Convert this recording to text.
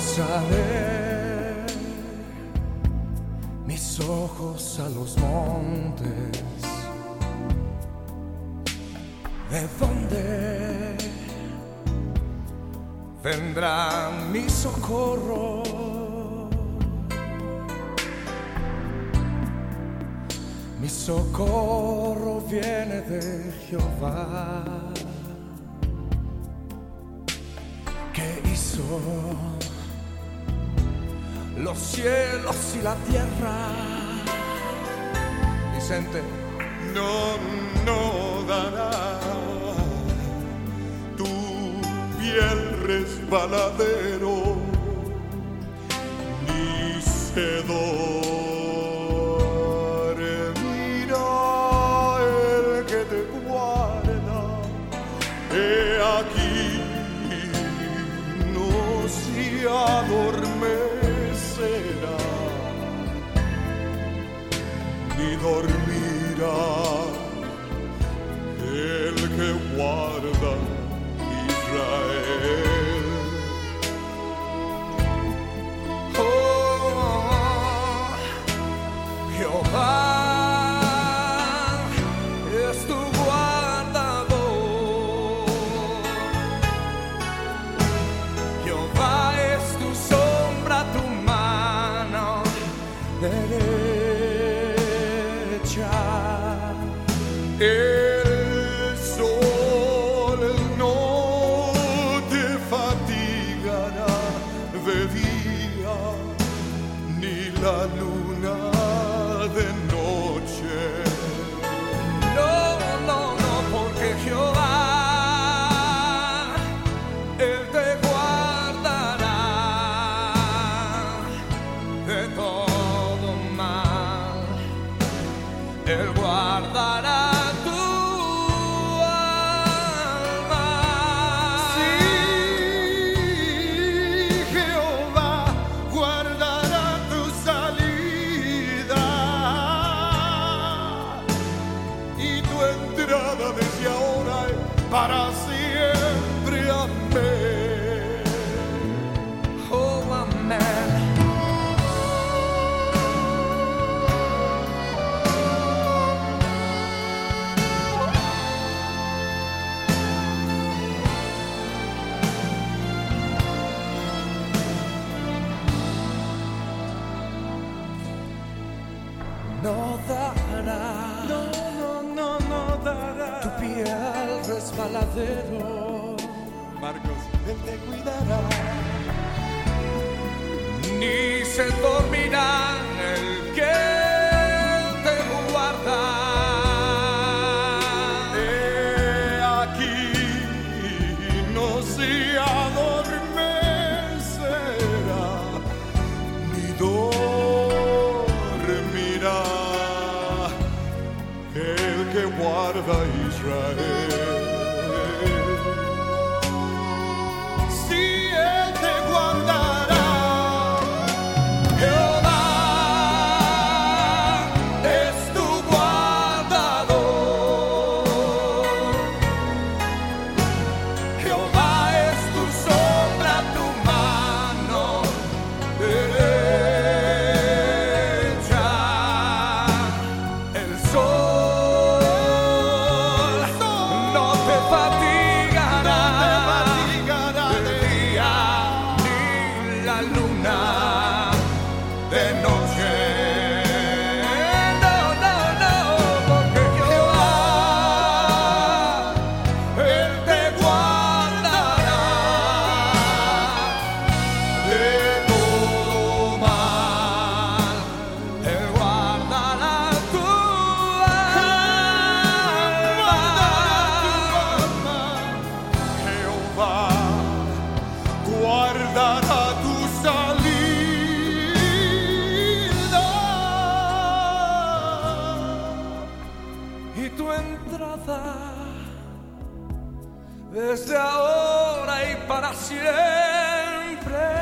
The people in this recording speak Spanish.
Alzaré mis ojos a los montes. ¿De dónde vendrá mi socorro? Mi socorro viene de Jehová. que hizo los cielos y la tierra. Vicente, no, no dará tu piel resbaladero ni sedor. Ni dormirá. El que guarda derecha. El sol no te fatigará de día, ni la luna Él guardará tu alma. Sí, Jehová guardará tu salida y tu entrada desde ahora para siempre. Amén. No dará No, no, no, no dará. tu piel resbaladero. Marcos, Él te cuidará. ni se dormirá que guarda Israel. Guardará tu salida y tu entrada desde ahora y para siempre.